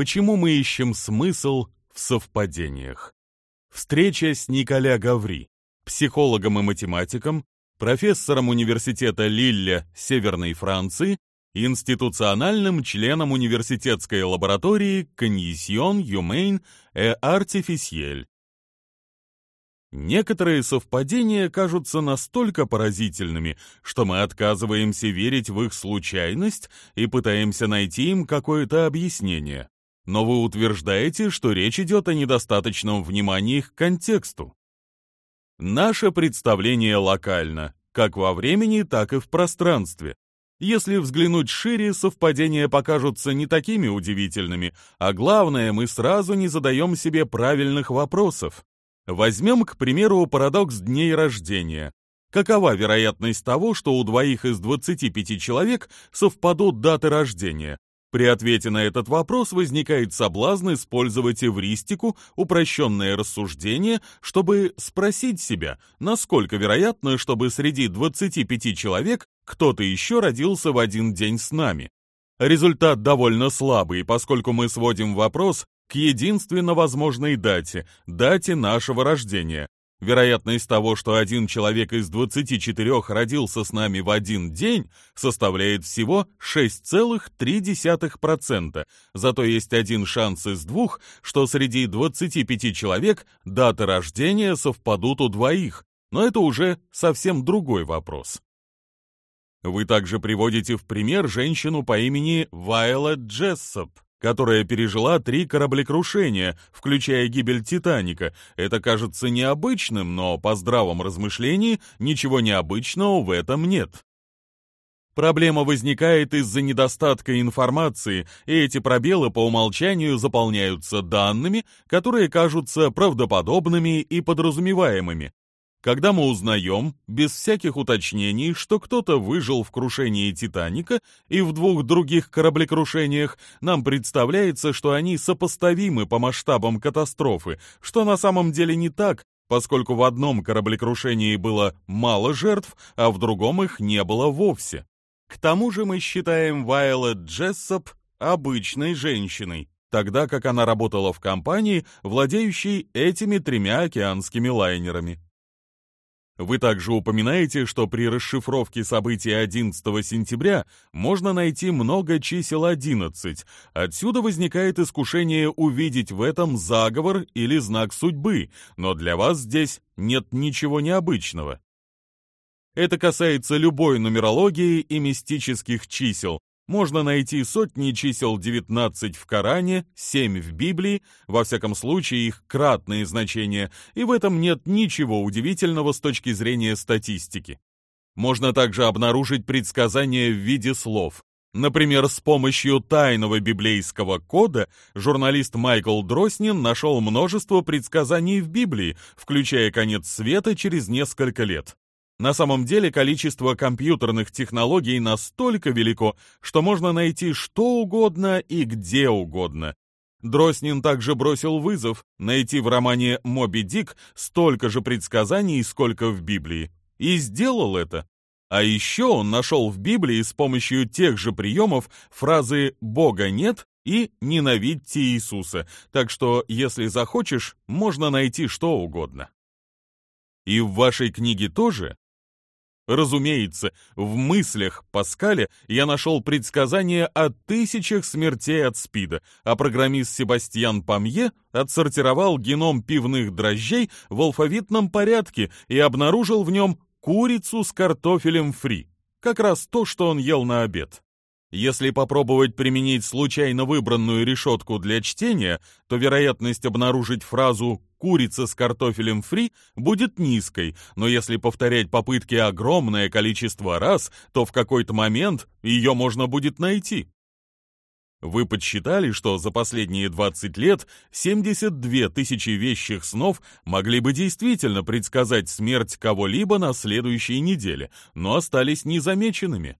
Почему мы ищем смысл в совпадениях? Встреча с Николя Гаври, психологом и математиком, профессором университета Лилля Северной Франции, институциональным членом университетской лаборатории Condition Humaine et Artificielle. Некоторые совпадения кажутся настолько поразительными, что мы отказываемся верить в их случайность и пытаемся найти им какое-то объяснение. Но вы утверждаете, что речь идет о недостаточном внимании к контексту. Наше представление локально, как во времени, так и в пространстве. Если взглянуть шире, совпадения покажутся не такими удивительными, а главное, мы сразу не задаем себе правильных вопросов. Возьмем, к примеру, парадокс дней рождения. Какова вероятность того, что у двоих из 25 человек совпадут даты рождения? При ответе на этот вопрос возникает соблазн использовать эвристику, упрощенное рассуждение, чтобы спросить себя, насколько вероятно, чтобы среди 25 человек кто-то еще родился в один день с нами. Результат довольно слабый, поскольку мы сводим вопрос к единственно возможной дате, дате нашего рождения. Вероятность того, что один человек из 24 родился с нами в один день, составляет всего 6,3%, зато есть один шанс из двух, что среди 25 человек даты рождения совпадут у двоих, но это уже совсем другой вопрос. Вы также приводите в пример женщину по имени Вайла Джессоп, которая пережила три кораблекрушения, включая гибель «Титаника». Это кажется необычным, но по здравом размышлении ничего необычного в этом нет. Проблема возникает из-за недостатка информации, и эти пробелы по умолчанию заполняются данными, которые кажутся правдоподобными и подразумеваемыми. Когда мы узнаем, без всяких уточнений, что кто-то выжил в крушении «Титаника» и в двух других кораблекрушениях, нам представляется, что они сопоставимы по масштабам катастрофы, что на самом деле не так, поскольку в одном кораблекрушении было мало жертв, а в другом их не было вовсе. К тому же мы считаем Вайлет Джессоп обычной женщиной, тогда как она работала в компании, владеющей этими тремя океанскими лайнерами. Вы также упоминаете, что при расшифровке событий 11 сентября можно найти много чисел 11. Отсюда возникает искушение увидеть в этом заговор или знак судьбы, но для вас здесь нет ничего необычного. Это касается любой нумерологии и мистических чисел, можно найти сотни чисел 19 в Коране, 7 в Библии, во всяком случае их кратные значения, и в этом нет ничего удивительного с точки зрения статистики. Можно также обнаружить предсказания в виде слов. Например, с помощью тайного библейского кода журналист Майкл Дроснин нашел множество предсказаний в Библии, включая конец света через несколько лет. На самом деле количество компьютерных технологий настолько велико, что можно найти что угодно и где угодно. Дроснин также бросил вызов найти в романе «Моби Дик» столько же предсказаний, сколько в Библии. И сделал это. А еще он нашел в Библии с помощью тех же приемов фразы «Бога нет» и «Ненавидьте Иисуса», так что, если захочешь, можно найти что угодно. И в вашей книге тоже Разумеется, в мыслях Паскаля я нашел предсказание о тысячах смертей от СПИДа, а программист Себастьян Памье отсортировал геном пивных дрожжей в алфавитном порядке и обнаружил в нем курицу с картофелем фри. Как раз то, что он ел на обед. Если попробовать применить случайно выбранную решетку для чтения, то вероятность обнаружить фразу «курица с картофелем фри» будет низкой, но если повторять попытки огромное количество раз, то в какой-то момент ее можно будет найти. Вы подсчитали, что за последние 20 лет 72 тысячи вещих снов могли бы действительно предсказать смерть кого-либо на следующей неделе, но остались незамеченными.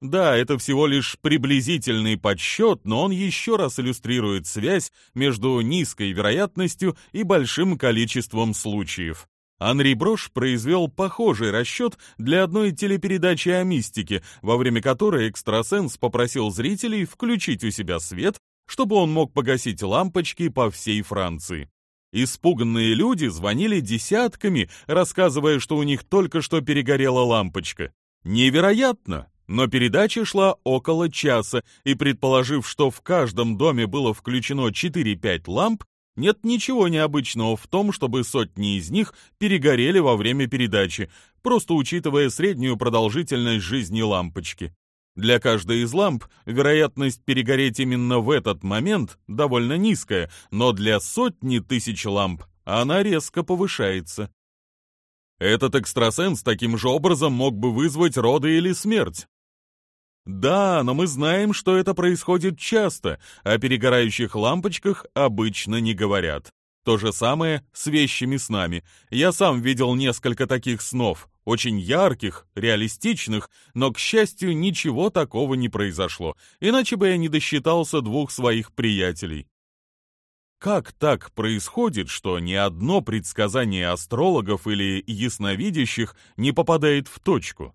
Да, это всего лишь приблизительный подсчет, но он еще раз иллюстрирует связь между низкой вероятностью и большим количеством случаев. Анри Брош произвел похожий расчет для одной телепередачи о мистике, во время которой экстрасенс попросил зрителей включить у себя свет, чтобы он мог погасить лампочки по всей Франции. Испуганные люди звонили десятками, рассказывая, что у них только что перегорела лампочка. Невероятно! Но передача шла около часа, и предположив, что в каждом доме было включено 4-5 ламп, нет ничего необычного в том, чтобы сотни из них перегорели во время передачи, просто учитывая среднюю продолжительность жизни лампочки. Для каждой из ламп вероятность перегореть именно в этот момент довольно низкая, но для сотни тысяч ламп она резко повышается. Этот экстрасенс таким же образом мог бы вызвать роды или смерть. Да, но мы знаем, что это происходит часто, о перегорающих лампочках обычно не говорят. То же самое с вещами снами. Я сам видел несколько таких снов очень ярких, реалистичных, но, к счастью, ничего такого не произошло, иначе бы я не досчитался двух своих приятелей. Как так происходит, что ни одно предсказание астрологов или ясновидящих не попадает в точку?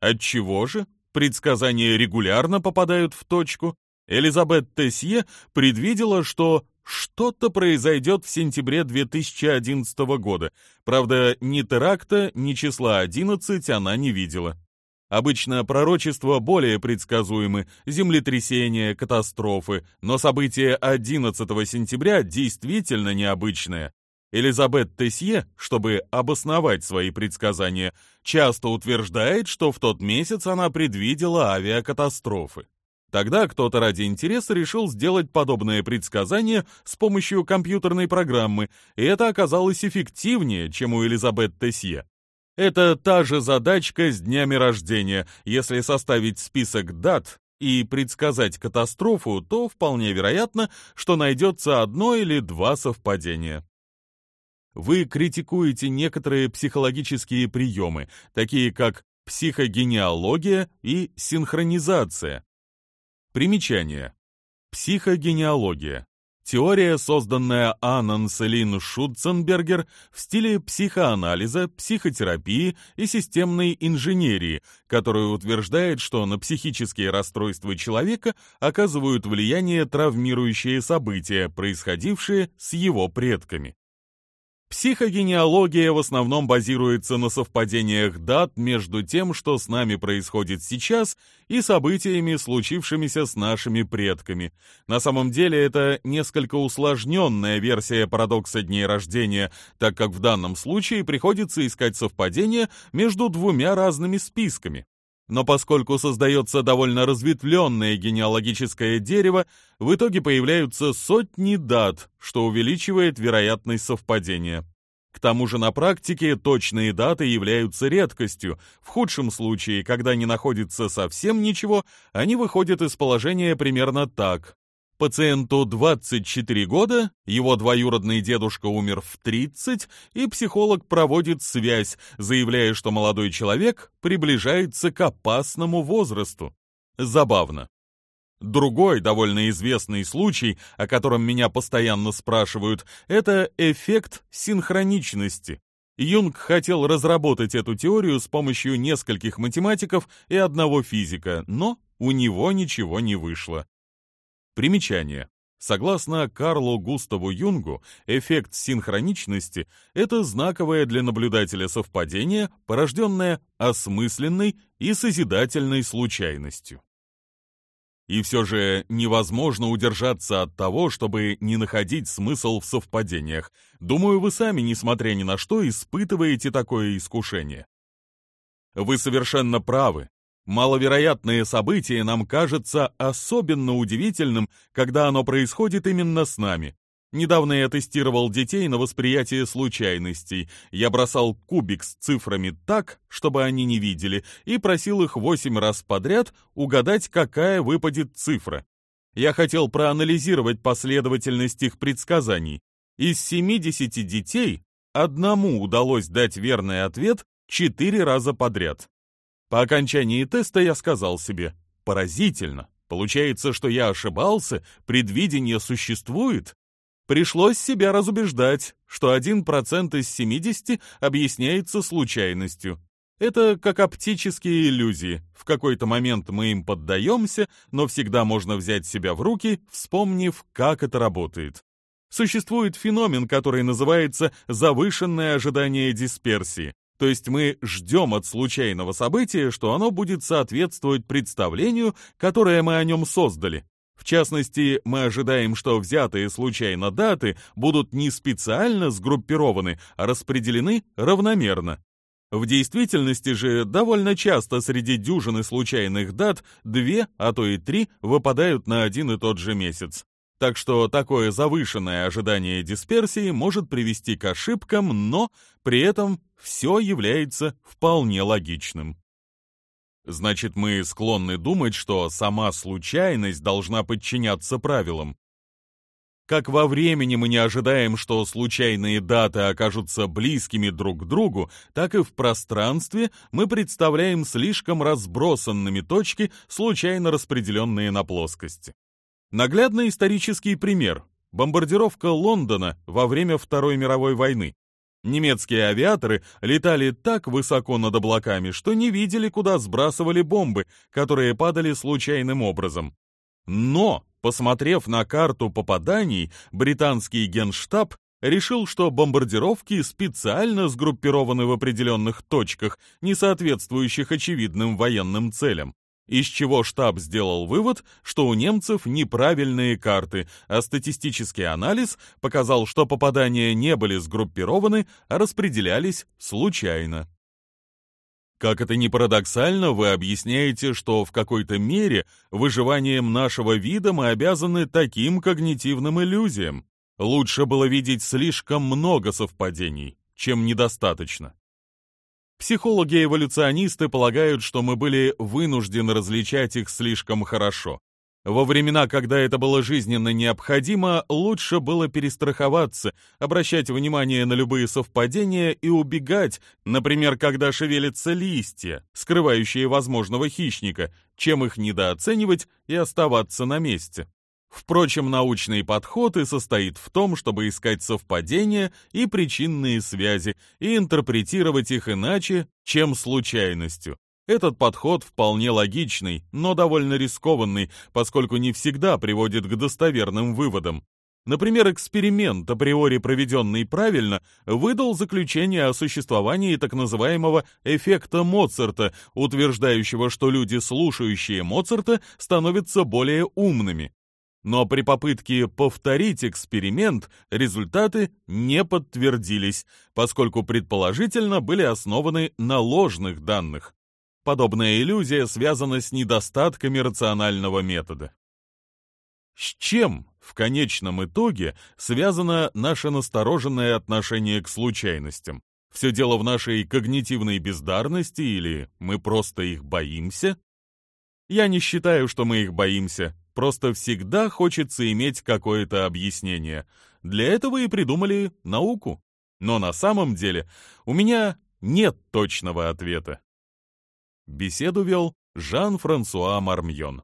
Отчего же предсказания регулярно попадают в точку? Элизабет Тесье предвидела, что что-то произойдет в сентябре 2011 года. Правда, ни теракта, ни числа 11 она не видела. Обычно пророчества более предсказуемы, землетрясения, катастрофы, но событие 11 сентября действительно необычное. Элизабет Тесье, чтобы обосновать свои предсказания, часто утверждает, что в тот месяц она предвидела авиакатастрофы. Тогда кто-то ради интереса решил сделать подобное предсказание с помощью компьютерной программы, и это оказалось эффективнее, чем у Элизабет Тесье. Это та же задачка с днями рождения. Если составить список дат и предсказать катастрофу, то вполне вероятно, что найдется одно или два совпадения. Вы критикуете некоторые психологические приемы, такие как психогенеалогия и синхронизация. Примечание. Психогенеалогия. Теория, созданная Аннан Селин Шутценбергер в стиле психоанализа, психотерапии и системной инженерии, которая утверждает, что на психические расстройства человека оказывают влияние травмирующие события, происходившие с его предками. Психогенеалогия в основном базируется на совпадениях дат между тем, что с нами происходит сейчас, и событиями, случившимися с нашими предками. На самом деле это несколько усложненная версия парадокса дней рождения, так как в данном случае приходится искать совпадения между двумя разными списками. Но поскольку создается довольно разветвленное генеалогическое дерево, в итоге появляются сотни дат, что увеличивает вероятность совпадения. К тому же на практике точные даты являются редкостью. В худшем случае, когда не находится совсем ничего, они выходят из положения примерно так. Пациенту 24 года, его двоюродный дедушка умер в 30, и психолог проводит связь, заявляя, что молодой человек приближается к опасному возрасту. Забавно. Другой довольно известный случай, о котором меня постоянно спрашивают, это эффект синхроничности. Юнг хотел разработать эту теорию с помощью нескольких математиков и одного физика, но у него ничего не вышло. Примечание. Согласно Карлу Густаву Юнгу, эффект синхроничности – это знаковое для наблюдателя совпадение, порожденное осмысленной и созидательной случайностью. И все же невозможно удержаться от того, чтобы не находить смысл в совпадениях. Думаю, вы сами, несмотря ни на что, испытываете такое искушение. Вы совершенно правы. Маловероятное событие нам кажется особенно удивительным, когда оно происходит именно с нами. Недавно я тестировал детей на восприятие случайностей. Я бросал кубик с цифрами так, чтобы они не видели, и просил их восемь раз подряд угадать, какая выпадет цифра. Я хотел проанализировать последовательность их предсказаний. Из 70 детей одному удалось дать верный ответ четыре раза подряд. По окончании теста я сказал себе «Поразительно! Получается, что я ошибался, предвидение существует?» Пришлось себя разубеждать, что 1% из 70 объясняется случайностью. Это как оптические иллюзии. В какой-то момент мы им поддаемся, но всегда можно взять себя в руки, вспомнив, как это работает. Существует феномен, который называется завышенное ожидание дисперсии. То есть мы ждем от случайного события, что оно будет соответствовать представлению, которое мы о нем создали. В частности, мы ожидаем, что взятые случайно даты будут не специально сгруппированы, а распределены равномерно. В действительности же довольно часто среди дюжины случайных дат две, а то и три выпадают на один и тот же месяц. Так что такое завышенное ожидание дисперсии может привести к ошибкам, но при этом все является вполне логичным. Значит, мы склонны думать, что сама случайность должна подчиняться правилам. Как во времени мы не ожидаем, что случайные даты окажутся близкими друг к другу, так и в пространстве мы представляем слишком разбросанными точки, случайно распределенные на плоскости. Наглядный исторический пример – бомбардировка Лондона во время Второй мировой войны. Немецкие авиаторы летали так высоко над облаками, что не видели, куда сбрасывали бомбы, которые падали случайным образом. Но, посмотрев на карту попаданий, британский генштаб решил, что бомбардировки специально сгруппированы в определенных точках, не соответствующих очевидным военным целям из чего штаб сделал вывод, что у немцев неправильные карты, а статистический анализ показал, что попадания не были сгруппированы, а распределялись случайно. Как это ни парадоксально, вы объясняете, что в какой-то мере выживанием нашего вида мы обязаны таким когнитивным иллюзиям. Лучше было видеть слишком много совпадений, чем недостаточно. Психологи-эволюционисты полагают, что мы были вынуждены различать их слишком хорошо. Во времена, когда это было жизненно необходимо, лучше было перестраховаться, обращать внимание на любые совпадения и убегать, например, когда шевелятся листья, скрывающие возможного хищника, чем их недооценивать и оставаться на месте. Впрочем, научный подход и состоит в том, чтобы искать совпадения и причинные связи и интерпретировать их иначе, чем случайностью. Этот подход вполне логичный, но довольно рискованный, поскольку не всегда приводит к достоверным выводам. Например, эксперимент, априори проведенный правильно, выдал заключение о существовании так называемого эффекта Моцарта, утверждающего, что люди, слушающие Моцарта, становятся более умными. Но при попытке повторить эксперимент результаты не подтвердились, поскольку предположительно были основаны на ложных данных. Подобная иллюзия связана с недостатками рационального метода. С чем в конечном итоге связано наше настороженное отношение к случайностям? Все дело в нашей когнитивной бездарности или мы просто их боимся? Я не считаю, что мы их боимся, Просто всегда хочется иметь какое-то объяснение. Для этого и придумали науку. Но на самом деле у меня нет точного ответа. Беседу вел Жан-Франсуа Мармьон.